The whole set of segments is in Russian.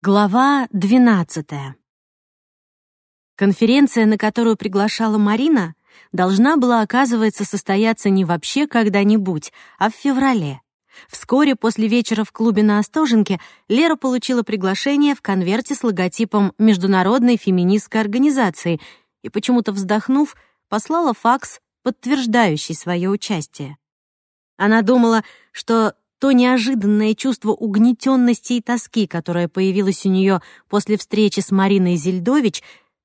Глава 12. Конференция, на которую приглашала Марина, должна была, оказывается, состояться не вообще когда-нибудь, а в феврале. Вскоре после вечера в клубе на Остоженке Лера получила приглашение в конверте с логотипом Международной феминистской организации и, почему-то вздохнув, послала факс, подтверждающий свое участие. Она думала, что то неожиданное чувство угнетенности и тоски, которое появилось у нее после встречи с Мариной Зельдович,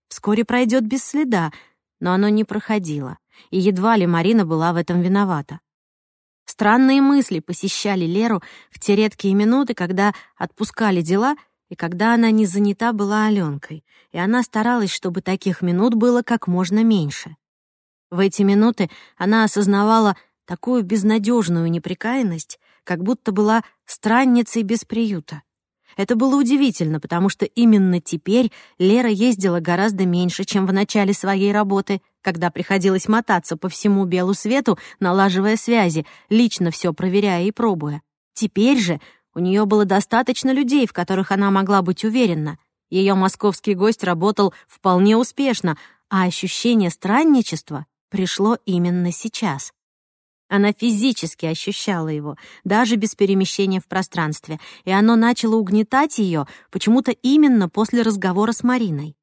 вскоре пройдет без следа, но оно не проходило, и едва ли Марина была в этом виновата. Странные мысли посещали Леру в те редкие минуты, когда отпускали дела и когда она не занята была Аленкой, и она старалась, чтобы таких минут было как можно меньше. В эти минуты она осознавала такую безнадежную неприкаянность, как будто была странницей без приюта. Это было удивительно, потому что именно теперь Лера ездила гораздо меньше, чем в начале своей работы, когда приходилось мотаться по всему белу свету, налаживая связи, лично все проверяя и пробуя. Теперь же у нее было достаточно людей, в которых она могла быть уверена. Ее московский гость работал вполне успешно, а ощущение странничества пришло именно сейчас. Она физически ощущала его, даже без перемещения в пространстве, и оно начало угнетать ее почему-то именно после разговора с Мариной.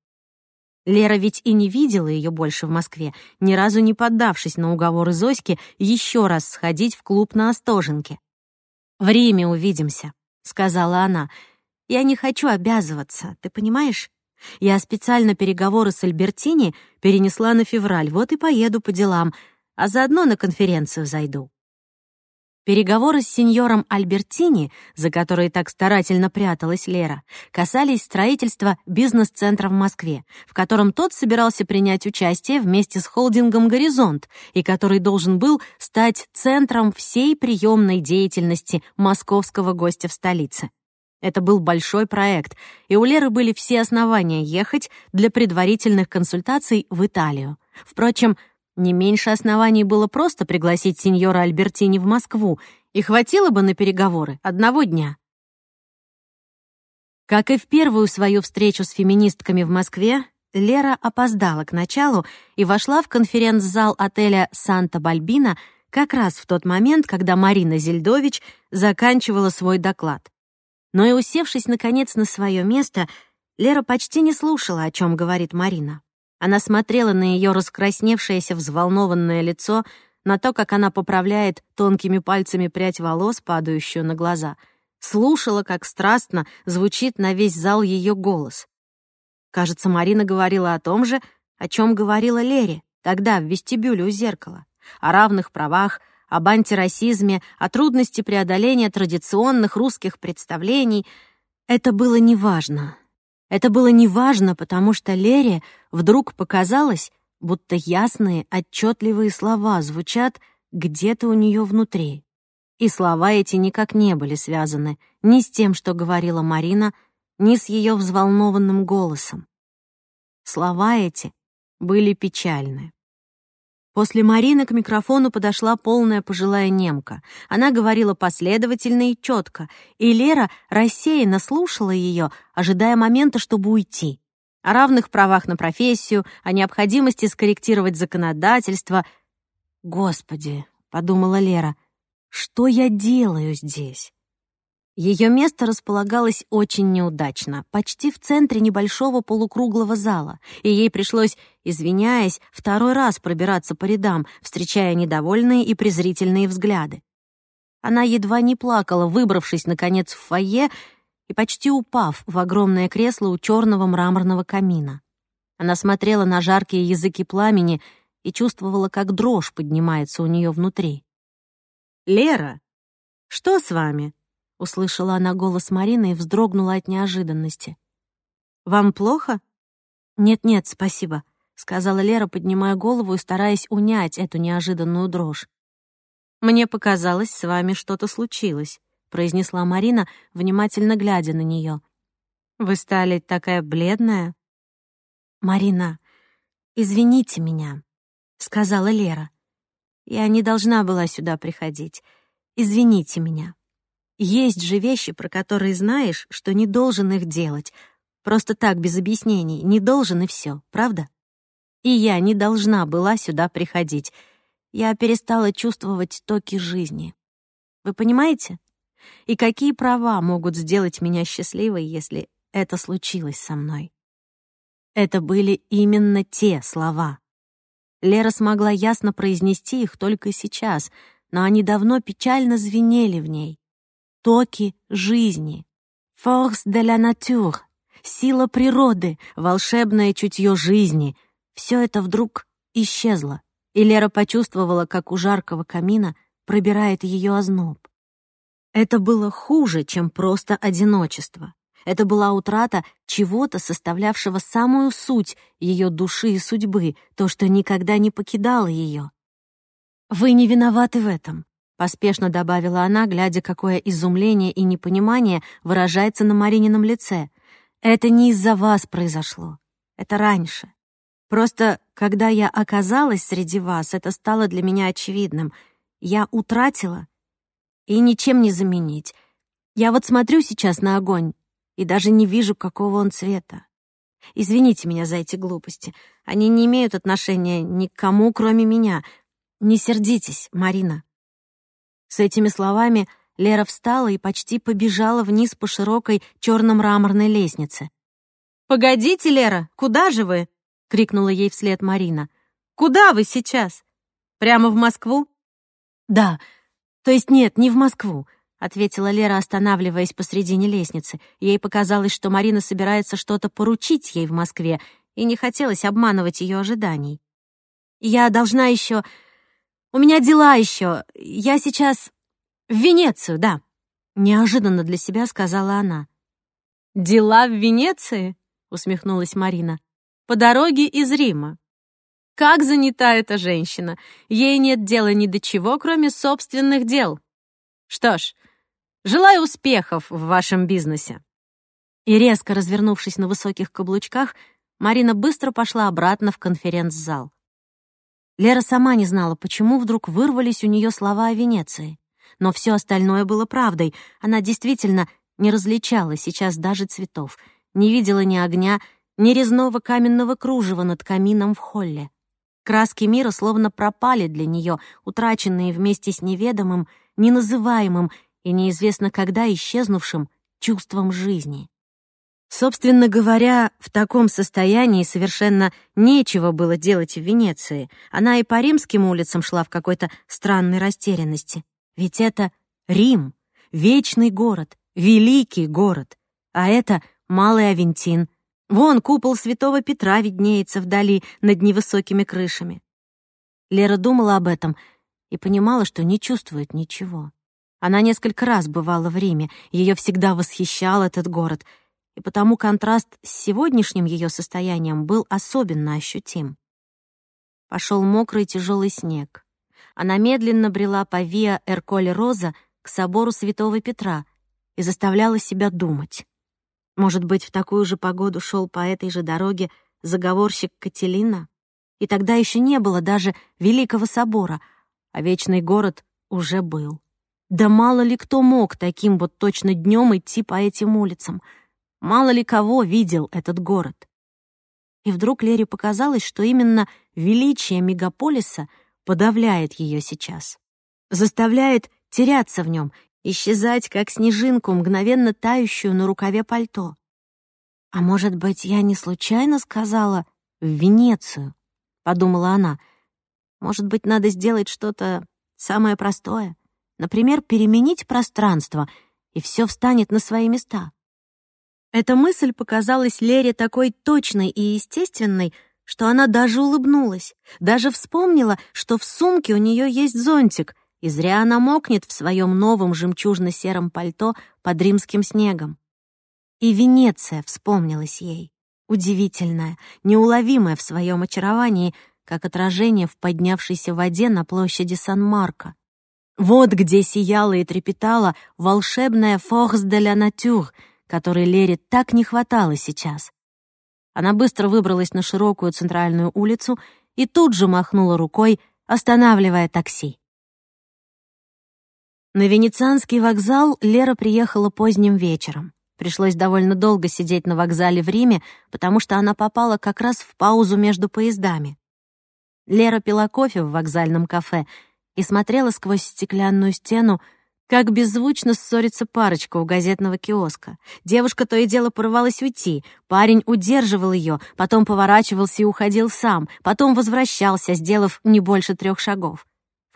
Лера ведь и не видела ее больше в Москве, ни разу не поддавшись на уговоры Зоськи еще раз сходить в клуб на Остоженке. «В Риме увидимся», — сказала она. «Я не хочу обязываться, ты понимаешь? Я специально переговоры с Альбертини перенесла на февраль, вот и поеду по делам, а заодно на конференцию зайду. Переговоры с сеньором Альбертини, за которые так старательно пряталась Лера, касались строительства бизнес-центра в Москве, в котором тот собирался принять участие вместе с холдингом «Горизонт» и который должен был стать центром всей приемной деятельности московского гостя в столице. Это был большой проект, и у Леры были все основания ехать для предварительных консультаций в Италию. Впрочем, не меньше оснований было просто пригласить сеньора Альбертини в Москву, и хватило бы на переговоры одного дня. Как и в первую свою встречу с феминистками в Москве, Лера опоздала к началу и вошла в конференц-зал отеля «Санта-Бальбина» как раз в тот момент, когда Марина Зельдович заканчивала свой доклад. Но и усевшись, наконец, на свое место, Лера почти не слушала, о чем говорит Марина. Она смотрела на ее раскрасневшееся взволнованное лицо, на то, как она поправляет тонкими пальцами прядь волос, падающую на глаза. Слушала, как страстно звучит на весь зал ее голос. Кажется, Марина говорила о том же, о чем говорила Лере тогда в вестибюле у зеркала. О равных правах, об антирасизме, о трудности преодоления традиционных русских представлений. Это было неважно. Это было неважно, потому что Лере вдруг показалось, будто ясные, отчетливые слова звучат где-то у нее внутри. И слова эти никак не были связаны ни с тем, что говорила Марина, ни с ее взволнованным голосом. Слова эти были печальны. После Марины к микрофону подошла полная пожилая немка. Она говорила последовательно и четко, и Лера рассеянно слушала ее, ожидая момента, чтобы уйти. О равных правах на профессию, о необходимости скорректировать законодательство. «Господи», — подумала Лера, — «что я делаю здесь?» Ее место располагалось очень неудачно, почти в центре небольшого полукруглого зала, и ей пришлось, извиняясь, второй раз пробираться по рядам, встречая недовольные и презрительные взгляды. Она едва не плакала, выбравшись, наконец, в фойе и почти упав в огромное кресло у черного мраморного камина. Она смотрела на жаркие языки пламени и чувствовала, как дрожь поднимается у нее внутри. «Лера, что с вами?» Услышала она голос Марины и вздрогнула от неожиданности. «Вам плохо?» «Нет-нет, спасибо», — сказала Лера, поднимая голову и стараясь унять эту неожиданную дрожь. «Мне показалось, с вами что-то случилось», — произнесла Марина, внимательно глядя на нее. «Вы стали такая бледная?» «Марина, извините меня», — сказала Лера. «Я не должна была сюда приходить. Извините меня». Есть же вещи, про которые знаешь, что не должен их делать. Просто так, без объяснений, не должен и все, правда? И я не должна была сюда приходить. Я перестала чувствовать токи жизни. Вы понимаете? И какие права могут сделать меня счастливой, если это случилось со мной? Это были именно те слова. Лера смогла ясно произнести их только сейчас, но они давно печально звенели в ней токи жизни. Force de la nature, сила природы, волшебное чутье жизни. Все это вдруг исчезло, и Лера почувствовала, как у жаркого камина пробирает ее озноб. Это было хуже, чем просто одиночество. Это была утрата чего-то, составлявшего самую суть ее души и судьбы, то, что никогда не покидало ее. Вы не виноваты в этом. Поспешно добавила она, глядя, какое изумление и непонимание выражается на Маринином лице. «Это не из-за вас произошло. Это раньше. Просто, когда я оказалась среди вас, это стало для меня очевидным. Я утратила и ничем не заменить. Я вот смотрю сейчас на огонь и даже не вижу, какого он цвета. Извините меня за эти глупости. Они не имеют отношения ни к кому, кроме меня. Не сердитесь, Марина». С этими словами Лера встала и почти побежала вниз по широкой черно-мраморной лестнице. «Погодите, Лера, куда же вы?» — крикнула ей вслед Марина. «Куда вы сейчас? Прямо в Москву?» «Да, то есть нет, не в Москву», — ответила Лера, останавливаясь посредине лестницы. Ей показалось, что Марина собирается что-то поручить ей в Москве, и не хотелось обманывать ее ожиданий. «Я должна еще у меня дела еще. Я сейчас в Венецию, да. Неожиданно для себя сказала она. Дела в Венеции? Усмехнулась Марина. По дороге из Рима. Как занята эта женщина. Ей нет дела ни до чего, кроме собственных дел. Что ж, желаю успехов в вашем бизнесе. И резко развернувшись на высоких каблучках, Марина быстро пошла обратно в конференц-зал. Лера сама не знала, почему вдруг вырвались у нее слова о Венеции. Но все остальное было правдой. Она действительно не различала сейчас даже цветов, не видела ни огня, ни резного каменного кружева над камином в холле. Краски мира словно пропали для нее, утраченные вместе с неведомым, неназываемым и неизвестно когда исчезнувшим чувством жизни. Собственно говоря, в таком состоянии совершенно нечего было делать в Венеции. Она и по римским улицам шла в какой-то странной растерянности. Ведь это Рим, вечный город, великий город. А это Малый Авентин. Вон купол Святого Петра виднеется вдали над невысокими крышами. Лера думала об этом и понимала, что не чувствует ничего. Она несколько раз бывала в Риме, ее всегда восхищал этот город — и потому контраст с сегодняшним ее состоянием был особенно ощутим. Пошел мокрый тяжелый снег. Она медленно брела по Виа Эрколе Роза к собору Святого Петра и заставляла себя думать. Может быть, в такую же погоду шел по этой же дороге заговорщик Кателина? И тогда еще не было даже Великого собора, а Вечный город уже был. Да мало ли кто мог таким вот точно днем идти по этим улицам — Мало ли кого видел этот город. И вдруг Лере показалось, что именно величие мегаполиса подавляет ее сейчас. Заставляет теряться в нем, исчезать, как снежинку, мгновенно тающую на рукаве пальто. «А может быть, я не случайно сказала «в Венецию», — подумала она. «Может быть, надо сделать что-то самое простое, например, переменить пространство, и все встанет на свои места». Эта мысль показалась Лере такой точной и естественной, что она даже улыбнулась, даже вспомнила, что в сумке у нее есть зонтик, и зря она мокнет в своем новом жемчужно-сером пальто под римским снегом. И Венеция вспомнилась ей, удивительная, неуловимая в своем очаровании, как отражение в поднявшейся воде на площади Сан-Марко. Вот где сияла и трепетала волшебная «Force de la Nature», которой Лере так не хватало сейчас. Она быстро выбралась на широкую центральную улицу и тут же махнула рукой, останавливая такси. На Венецианский вокзал Лера приехала поздним вечером. Пришлось довольно долго сидеть на вокзале в Риме, потому что она попала как раз в паузу между поездами. Лера пила кофе в вокзальном кафе и смотрела сквозь стеклянную стену, как беззвучно ссорится парочка у газетного киоска. Девушка то и дело порывалась уйти. Парень удерживал ее, потом поворачивался и уходил сам, потом возвращался, сделав не больше трех шагов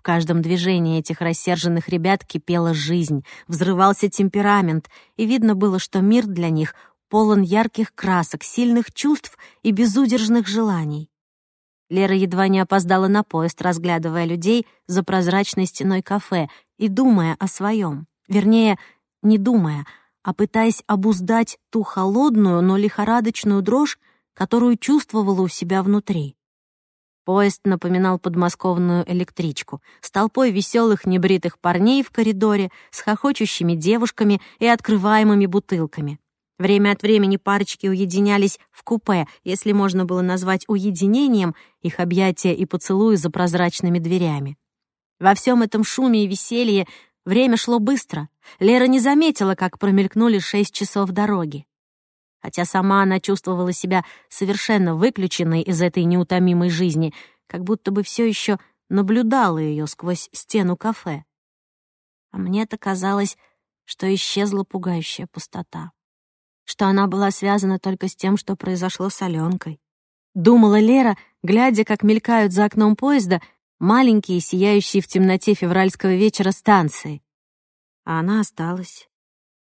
каждом движении этих рассерженных ребят кипела жизнь, взрывался темперамент, и видно было, что мир для них полон ярких красок, сильных чувств и безудержных желаний. Лера едва не опоздала на поезд, разглядывая людей за прозрачной стеной кафе и думая о своем. Вернее, не думая, а пытаясь обуздать ту холодную, но лихорадочную дрожь, которую чувствовала у себя внутри. Поезд напоминал подмосковную электричку с толпой веселых небритых парней в коридоре, с хохочущими девушками и открываемыми бутылками. Время от времени парочки уединялись в купе, если можно было назвать уединением их объятия и поцелуи за прозрачными дверями. Во всем этом шуме и веселье время шло быстро. Лера не заметила, как промелькнули шесть часов дороги хотя сама она чувствовала себя совершенно выключенной из этой неутомимой жизни, как будто бы все еще наблюдала ее сквозь стену кафе. А мне-то казалось, что исчезла пугающая пустота, что она была связана только с тем, что произошло с Аленкой. Думала Лера, глядя, как мелькают за окном поезда маленькие, сияющие в темноте февральского вечера станции. А она осталась.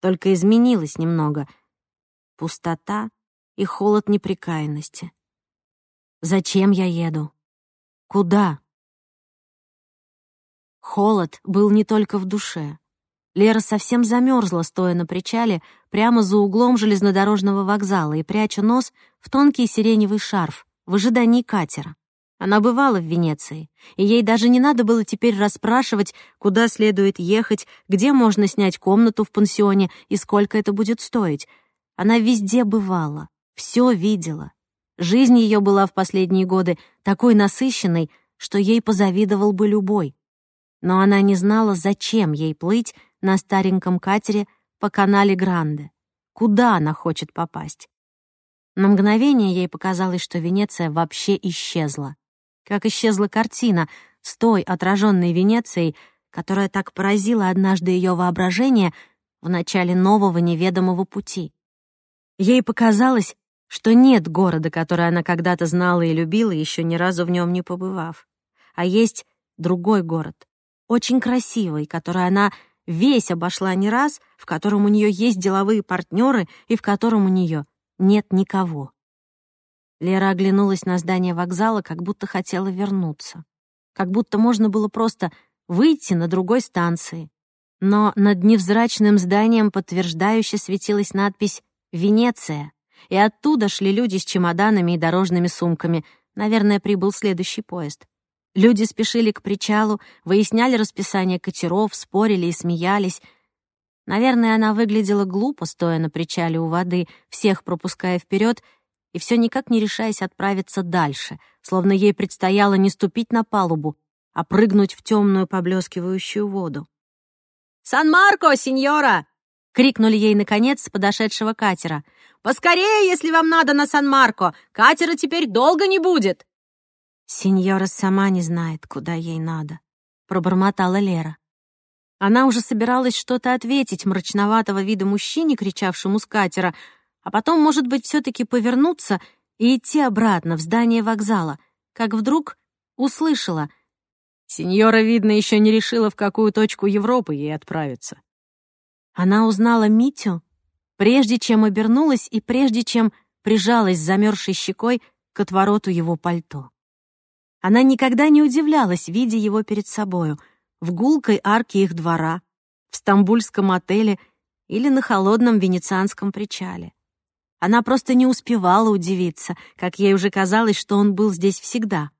Только изменилась немного — пустота и холод неприкаянности. Зачем я еду? Куда? Холод был не только в душе. Лера совсем замерзла, стоя на причале, прямо за углом железнодорожного вокзала и пряча нос в тонкий сиреневый шарф в ожидании катера. Она бывала в Венеции, и ей даже не надо было теперь расспрашивать, куда следует ехать, где можно снять комнату в пансионе и сколько это будет стоить — она везде бывала, все видела. Жизнь ее была в последние годы такой насыщенной, что ей позавидовал бы любой. Но она не знала, зачем ей плыть на стареньком катере по канале Гранде. Куда она хочет попасть? На мгновение ей показалось, что Венеция вообще исчезла. Как исчезла картина с той отраженной Венецией, которая так поразила однажды ее воображение в начале нового неведомого пути. Ей показалось, что нет города, который она когда-то знала и любила, еще ни разу в нем не побывав. А есть другой город, очень красивый, который она весь обошла не раз, в котором у нее есть деловые партнеры и в котором у нее нет никого. Лера оглянулась на здание вокзала, как будто хотела вернуться. Как будто можно было просто выйти на другой станции. Но над невзрачным зданием подтверждающе светилась надпись Венеция. И оттуда шли люди с чемоданами и дорожными сумками. Наверное, прибыл следующий поезд. Люди спешили к причалу, выясняли расписание катеров, спорили и смеялись. Наверное, она выглядела глупо, стоя на причале у воды, всех пропуская вперед, и все никак не решаясь отправиться дальше, словно ей предстояло не ступить на палубу, а прыгнуть в темную поблескивающую воду. «Сан-Марко, сеньора!» — крикнули ей, наконец, с подошедшего катера. «Поскорее, если вам надо на Сан-Марко! Катера теперь долго не будет!» «Сеньора сама не знает, куда ей надо», — пробормотала Лера. Она уже собиралась что-то ответить мрачноватого вида мужчине, кричавшему с катера, а потом, может быть, все-таки повернуться и идти обратно в здание вокзала, как вдруг услышала. Сеньора, видно, еще не решила, в какую точку Европы ей отправиться. Она узнала Митю, прежде чем обернулась и прежде чем прижалась замерзшей щекой к отвороту его пальто. Она никогда не удивлялась, видя его перед собою, в гулкой арке их двора, в стамбульском отеле или на холодном венецианском причале. Она просто не успевала удивиться, как ей уже казалось, что он был здесь всегда.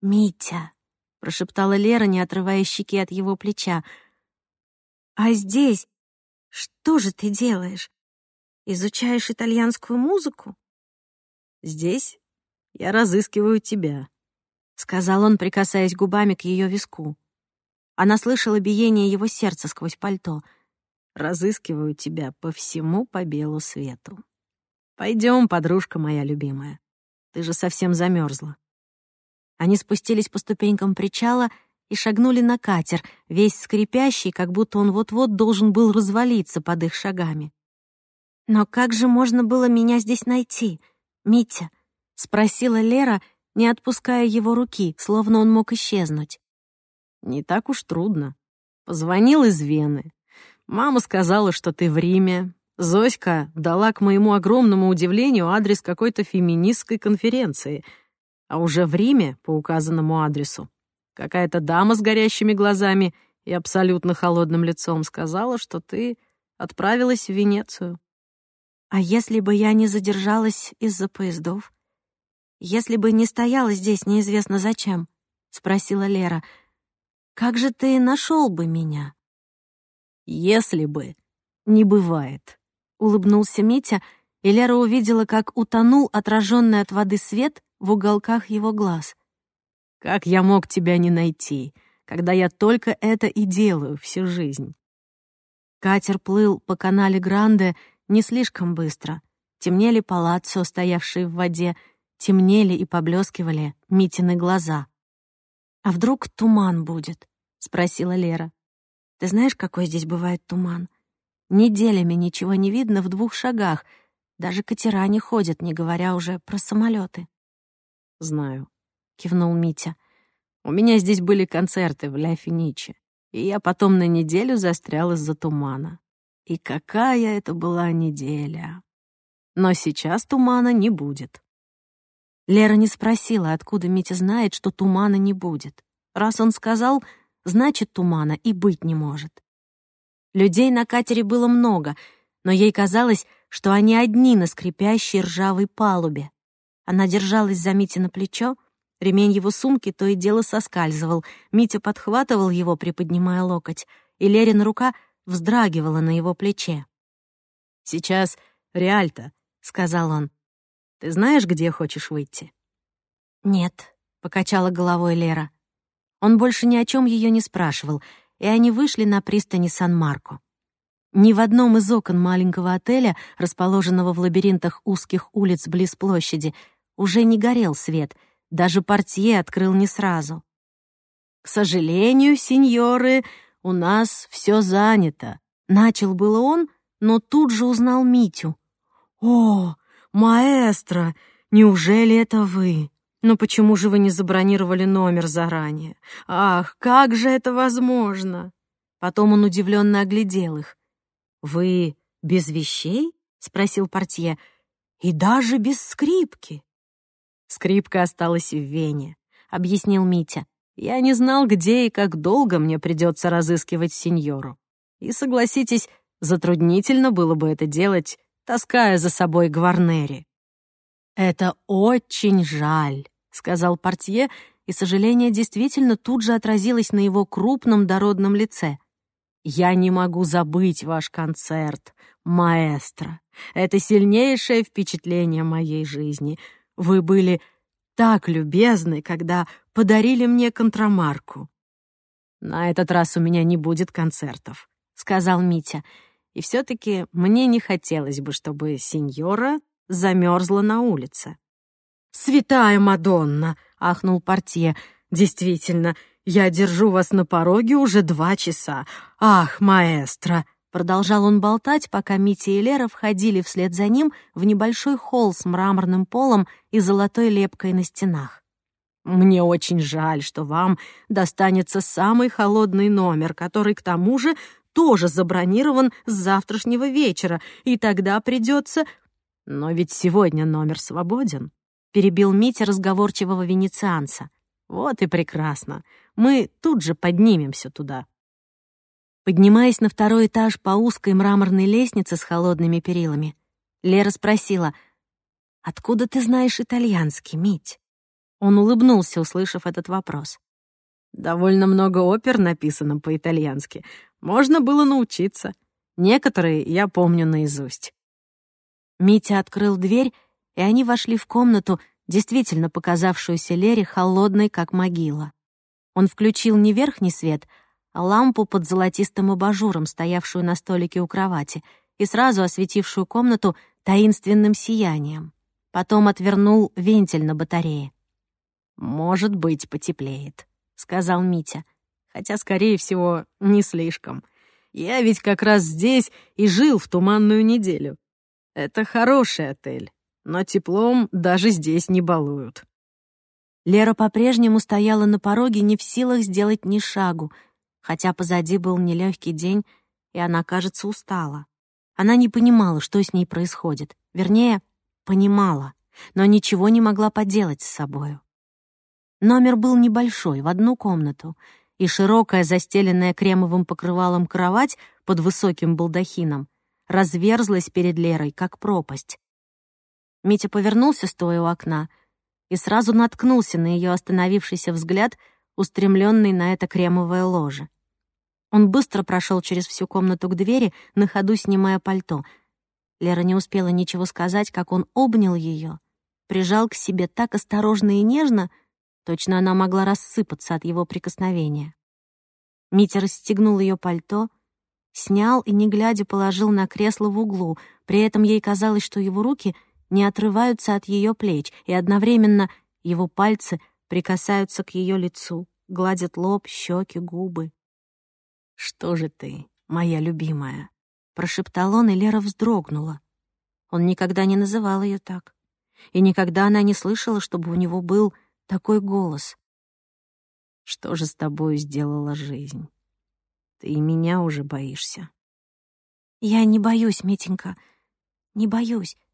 «Митя», — прошептала Лера, не отрывая щеки от его плеча, — а здесь что же ты делаешь? Изучаешь итальянскую музыку? Здесь я разыскиваю тебя, сказал он, прикасаясь губами к ее виску. Она слышала биение его сердца сквозь пальто. «Разыскиваю тебя по всему по белу свету. Пойдем, подружка моя любимая. Ты же совсем замерзла. Они спустились по ступенькам причала и шагнули на катер, весь скрипящий, как будто он вот-вот должен был развалиться под их шагами. «Но как же можно было меня здесь найти, Митя?» — спросила Лера, не отпуская его руки, словно он мог исчезнуть. «Не так уж трудно. Позвонил из Вены. Мама сказала, что ты в Риме. Зоська дала, к моему огромному удивлению, адрес какой-то феминистской конференции. А уже в Риме, по указанному адресу, какая-то дама с горящими глазами и абсолютно холодным лицом сказала, что ты отправилась в Венецию. А если бы я не задержалась из-за поездов? Если бы не стояла здесь неизвестно зачем? Спросила Лера. Как же ты нашел бы меня? Если бы не бывает. Улыбнулся Митя, и Лера увидела, как утонул отраженный от воды свет в уголках его глаз. «Как я мог тебя не найти, когда я только это и делаю всю жизнь?» Катер плыл по канале Гранде не слишком быстро. Темнели палаццо, стоявшие в воде, темнели и поблескивали Митины глаза. «А вдруг туман будет?» — спросила Лера. «Ты знаешь, какой здесь бывает туман? Неделями ничего не видно в двух шагах. Даже катера не ходят, не говоря уже про самолеты. «Знаю», — кивнул Митя. «У меня здесь были концерты в Ля Финиче, и я потом на неделю застрял из-за тумана. И какая это была неделя! Но сейчас тумана не будет. Лера не спросила, откуда Митя знает, что тумана не будет. Раз он сказал, значит, тумана и быть не может. Людей на катере было много, но ей казалось, что они одни на скрипящей ржавой палубе. Она держалась за Митя на плечо, ремень его сумки то и дело соскальзывал, Митя подхватывал его, приподнимая локоть, и Лерина рука вздрагивала на его плече. «Сейчас Реальто», — сказал он. Ты знаешь, где хочешь выйти?» «Нет», — покачала головой Лера. Он больше ни о чем ее не спрашивал, и они вышли на пристани Сан-Марко. Ни в одном из окон маленького отеля, расположенного в лабиринтах узких улиц близ площади, уже не горел свет, даже портье открыл не сразу. «К сожалению, сеньоры, у нас все занято», — начал было он, но тут же узнал Митю. «О, «Маэстро, неужели это вы? Но почему же вы не забронировали номер заранее? Ах, как же это возможно?» Потом он удивленно оглядел их. «Вы без вещей?» — спросил портье. «И даже без скрипки». «Скрипка осталась в Вене», — объяснил Митя. «Я не знал, где и как долго мне придется разыскивать сеньору. И, согласитесь, затруднительно было бы это делать таская за собой Гварнери. «Это очень жаль», — сказал портье, и сожаление действительно тут же отразилось на его крупном дородном лице. «Я не могу забыть ваш концерт, маэстро. Это сильнейшее впечатление моей жизни. Вы были так любезны, когда подарили мне контрамарку». «На этот раз у меня не будет концертов», — сказал Митя. И все-таки мне не хотелось бы, чтобы сеньора замерзла на улице. «Святая Мадонна!» — ахнул портье. «Действительно, я держу вас на пороге уже два часа. Ах, маэстро!» Продолжал он болтать, пока Митя и Лера входили вслед за ним в небольшой холл с мраморным полом и золотой лепкой на стенах. «Мне очень жаль, что вам достанется самый холодный номер, который, к тому же, тоже забронирован с завтрашнего вечера, и тогда придется... Но ведь сегодня номер свободен, — перебил Митя разговорчивого венецианца. Вот и прекрасно. Мы тут же поднимемся туда. Поднимаясь на второй этаж по узкой мраморной лестнице с холодными перилами, Лера спросила, «Откуда ты знаешь итальянский, Мить?» Он улыбнулся, услышав этот вопрос. «Довольно много опер написано по-итальянски. Можно было научиться. Некоторые я помню наизусть. Митя открыл дверь, и они вошли в комнату, действительно показавшуюся Лере холодной, как могила. Он включил не верхний свет, лампу под золотистым абажуром, стоявшую на столике у кровати, и сразу осветившую комнату таинственным сиянием. Потом отвернул вентиль на батарее. «Может быть, потеплеет», — сказал Митя. «Хотя, скорее всего, не слишком. Я ведь как раз здесь и жил в туманную неделю. Это хороший отель, но теплом даже здесь не балуют». Лера по-прежнему стояла на пороге, не в силах сделать ни шагу, хотя позади был нелегкий день, и она, кажется, устала. Она не понимала, что с ней происходит. Вернее, понимала, но ничего не могла поделать с собою. Номер был небольшой, в одну комнату, и широкая, застеленная кремовым покрывалом кровать под высоким балдахином разверзлась перед Лерой, как пропасть. Митя повернулся, стоя у окна, и сразу наткнулся на ее остановившийся взгляд, устремленный на это кремовое ложе. Он быстро прошел через всю комнату к двери, на ходу снимая пальто. Лера не успела ничего сказать, как он обнял ее, прижал к себе так осторожно и нежно, точно она могла рассыпаться от его прикосновения. Митя расстегнул ее пальто, снял и, не глядя, положил на кресло в углу, при этом ей казалось, что его руки не отрываются от ее плеч, и одновременно его пальцы прикасаются к ее лицу, гладят лоб, щеки, губы. «Что же ты, моя любимая?» — прошептал он, и Лера вздрогнула. Он никогда не называл ее так. И никогда она не слышала, чтобы у него был такой голос. «Что же с тобой сделала жизнь? Ты и меня уже боишься». «Я не боюсь, Митенька, не боюсь», —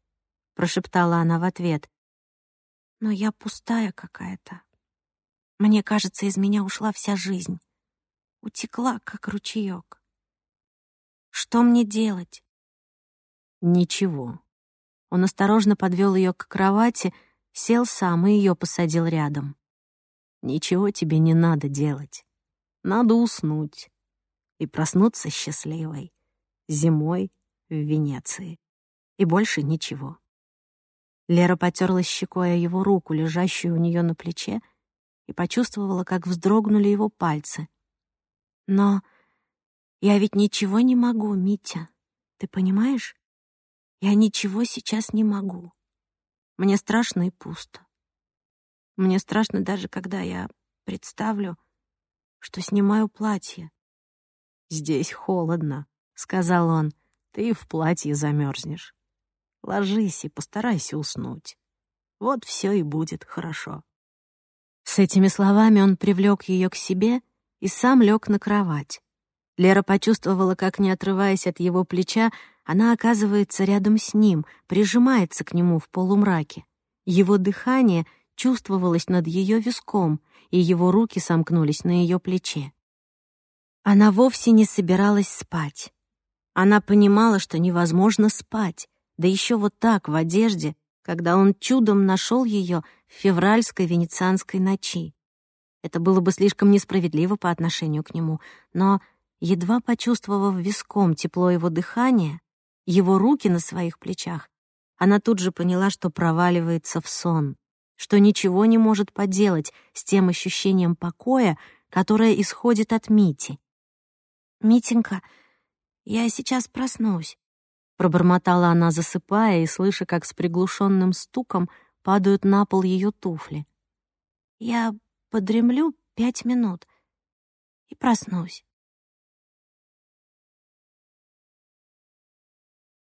прошептала она в ответ. «Но я пустая какая-то. Мне кажется, из меня ушла вся жизнь утекла, как ручеёк. Что мне делать? Ничего. Он осторожно подвел ее к кровати, сел сам и ее посадил рядом. Ничего тебе не надо делать. Надо уснуть и проснуться счастливой. Зимой в Венеции. И больше ничего. Лера потерла щекой о его руку, лежащую у нее на плече, и почувствовала, как вздрогнули его пальцы. Но я ведь ничего не могу, Митя. Ты понимаешь? Я ничего сейчас не могу. Мне страшно и пусто. Мне страшно даже, когда я представлю, что снимаю платье. «Здесь холодно», — сказал он. «Ты в платье замерзнешь. Ложись и постарайся уснуть. Вот все и будет хорошо». С этими словами он привлек ее к себе и сам лег на кровать. Лера почувствовала, как, не отрываясь от его плеча, она оказывается рядом с ним, прижимается к нему в полумраке. Его дыхание чувствовалось над ее виском, и его руки сомкнулись на ее плече. Она вовсе не собиралась спать. Она понимала, что невозможно спать, да еще вот так, в одежде, когда он чудом нашел ее в февральской венецианской ночи. Это было бы слишком несправедливо по отношению к нему, но, едва почувствовав виском тепло его дыхания, его руки на своих плечах, она тут же поняла, что проваливается в сон, что ничего не может поделать с тем ощущением покоя, которое исходит от Мити. «Митенька, я сейчас проснусь», — пробормотала она, засыпая и слыша, как с приглушенным стуком падают на пол ее туфли. «Я подремлю пять минут и проснусь.